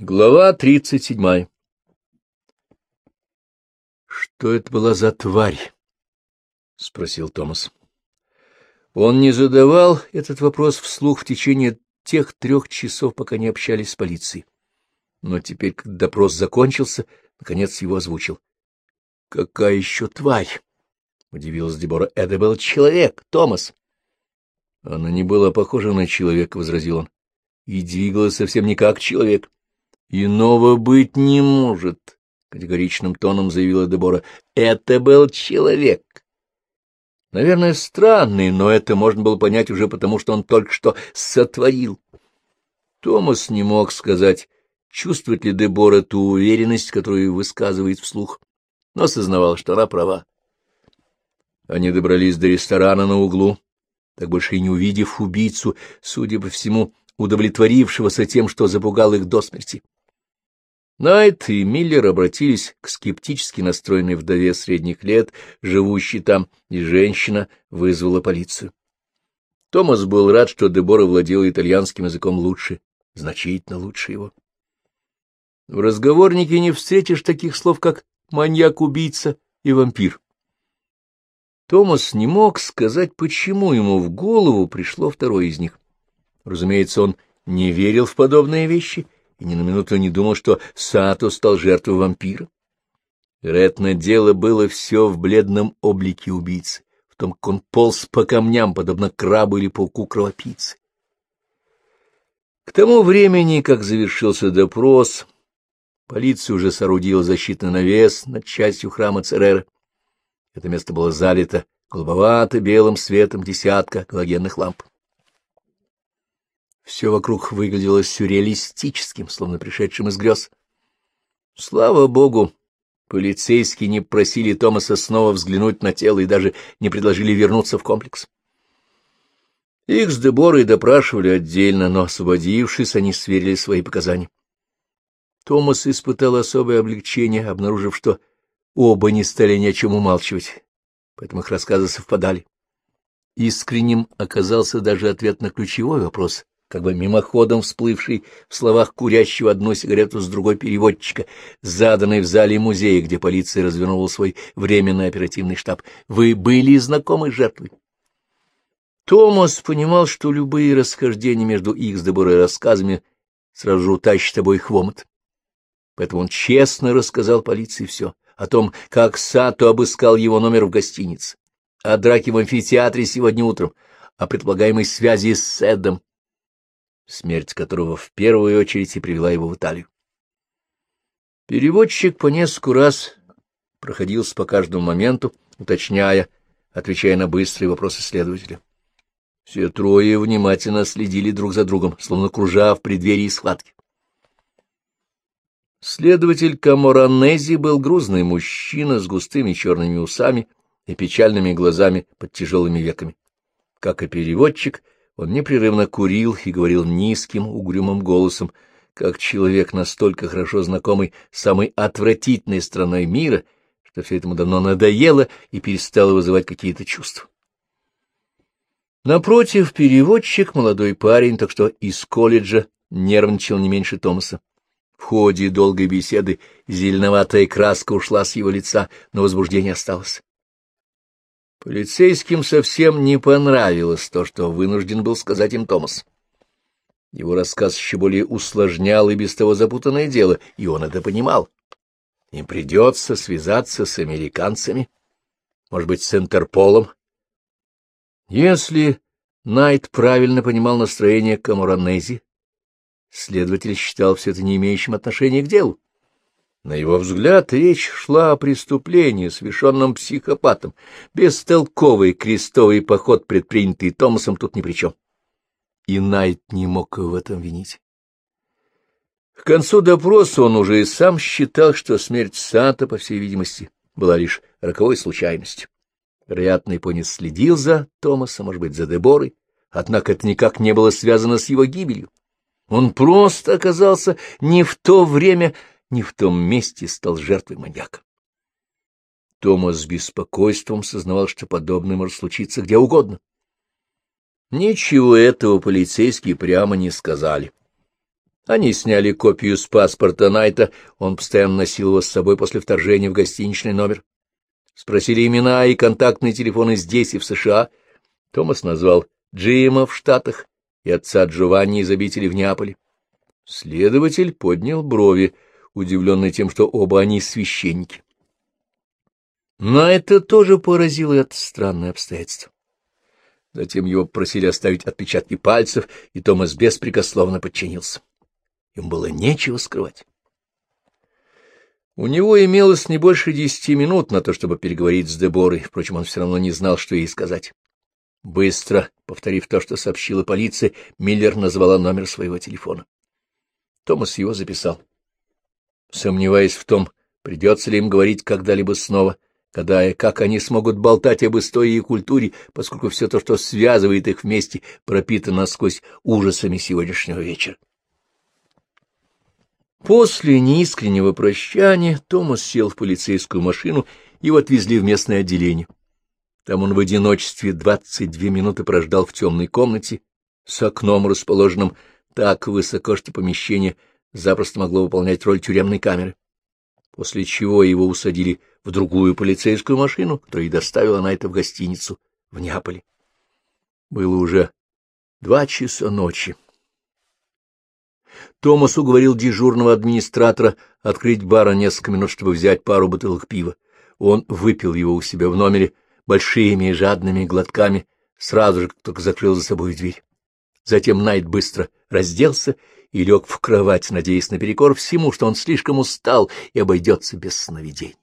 Глава тридцать седьмая «Что это была за тварь?» — спросил Томас. Он не задавал этот вопрос вслух в течение тех трех часов, пока не общались с полицией. Но теперь, когда допрос закончился, наконец его озвучил. — Какая еще тварь? — удивилась Дебора. — Это был человек, Томас. — Она не была похожа на человека, — возразил он, — и двигалась совсем не как человек. — Иного быть не может, — категоричным тоном заявила Дебора. — Это был человек. Наверное, странный, но это можно было понять уже потому, что он только что сотворил. Томас не мог сказать, чувствует ли Дебора ту уверенность, которую высказывает вслух, но осознавал, что она права. Они добрались до ресторана на углу, так больше и не увидев убийцу, судя по всему, удовлетворившегося тем, что запугал их до смерти. Найт и Миллер обратились к скептически настроенной вдове средних лет, живущей там, и женщина вызвала полицию. Томас был рад, что Дебора владела итальянским языком лучше, значительно лучше его. В разговорнике не встретишь таких слов, как маньяк-убийца и вампир. Томас не мог сказать, почему ему в голову пришло второе из них. Разумеется, он не верил в подобные вещи — и ни на минуту не думал, что Сато стал жертвой вампира. Вероятно, дело было все в бледном облике убийцы, в том, как он полз по камням, подобно крабу или пауку-кровопийцы. К тому времени, как завершился допрос, полиция уже соорудила защитный навес над частью храма Церера. Это место было залито голубовато-белым светом десятка галогенных ламп. Все вокруг выглядело сюрреалистическим, словно пришедшим из грез. Слава богу, полицейские не просили Томаса снова взглянуть на тело и даже не предложили вернуться в комплекс. Их с Деборой допрашивали отдельно, но, освободившись, они сверили свои показания. Томас испытал особое облегчение, обнаружив, что оба не стали ни о чем умалчивать, поэтому их рассказы совпадали. Искренним оказался даже ответ на ключевой вопрос как бы мимоходом всплывший в словах курящего одну сигарету с другой переводчика, заданный в зале музея, где полиция развернула свой временный оперативный штаб. Вы были знакомы с жертвой? Томас понимал, что любые расхождения между их с Деборой рассказами сразу же утащат обоих в омут. Поэтому он честно рассказал полиции все о том, как Сато обыскал его номер в гостинице, о драке в амфитеатре сегодня утром, о предполагаемой связи с Эдом, смерть которого в первую очередь и привела его в Италию. Переводчик по нескольку раз проходился по каждому моменту, уточняя, отвечая на быстрые вопросы следователя. Все трое внимательно следили друг за другом, словно кружа в преддверии схватки. Следователь Каморанези был грузный мужчина с густыми черными усами и печальными глазами под тяжелыми веками. Как и переводчик — он непрерывно курил и говорил низким, угрюмым голосом, как человек, настолько хорошо знакомый с самой отвратительной страной мира, что все этому давно надоело и перестало вызывать какие-то чувства. Напротив, переводчик, молодой парень, так что из колледжа нервничал не меньше Томаса. В ходе долгой беседы зеленоватая краска ушла с его лица, но возбуждение осталось. Полицейским совсем не понравилось то, что вынужден был сказать им Томас. Его рассказ еще более усложнял и без того запутанное дело, и он это понимал. Им придется связаться с американцами, может быть, с Интерполом. Если Найт правильно понимал настроение Камуранези, следователь считал все это не имеющим отношения к делу. На его взгляд, речь шла о преступлении, совершенном психопатом. Бестолковый крестовый поход, предпринятый Томасом, тут ни при чем. И Найт не мог в этом винить. К концу допроса он уже и сам считал, что смерть Сата, по всей видимости, была лишь роковой случайностью. Вероятно, Японец следил за Томасом, может быть, за Деборой, однако это никак не было связано с его гибелью. Он просто оказался не в то время, не в том месте стал жертвой маньяка. Томас с беспокойством сознавал, что подобное может случиться где угодно. Ничего этого полицейские прямо не сказали. Они сняли копию с паспорта Найта, он постоянно носил его с собой после вторжения в гостиничный номер. Спросили имена и контактные телефоны здесь и в США. Томас назвал Джима в Штатах и отца Джованни из обители в Неаполе. Следователь поднял брови, удивленный тем, что оба они священники. Но это тоже поразило это странное обстоятельство. Затем его просили оставить отпечатки пальцев, и Томас беспрекословно подчинился. Им было нечего скрывать. У него имелось не больше десяти минут на то, чтобы переговорить с Деборой, впрочем, он все равно не знал, что ей сказать. Быстро, повторив то, что сообщила полиция, Миллер назвала номер своего телефона. Томас его записал. Сомневаясь в том, придется ли им говорить когда-либо снова, когда и как они смогут болтать об истории и культуре, поскольку все то, что связывает их вместе, пропитано насквозь ужасами сегодняшнего вечера. После неискреннего прощания Томас сел в полицейскую машину, его отвезли в местное отделение. Там он в одиночестве двадцать две минуты прождал в темной комнате с окном, расположенным так высоко, что помещение запросто могло выполнять роль тюремной камеры, после чего его усадили в другую полицейскую машину, которая и доставила Найта в гостиницу в Неаполе. Было уже два часа ночи. Томас уговорил дежурного администратора открыть бар на несколько минут, чтобы взять пару бутылок пива. Он выпил его у себя в номере большими и жадными глотками, сразу же, как только закрыл за собой дверь. Затем Найт быстро разделся и лег в кровать, надеясь наперекор всему, что он слишком устал и обойдется без сновидений.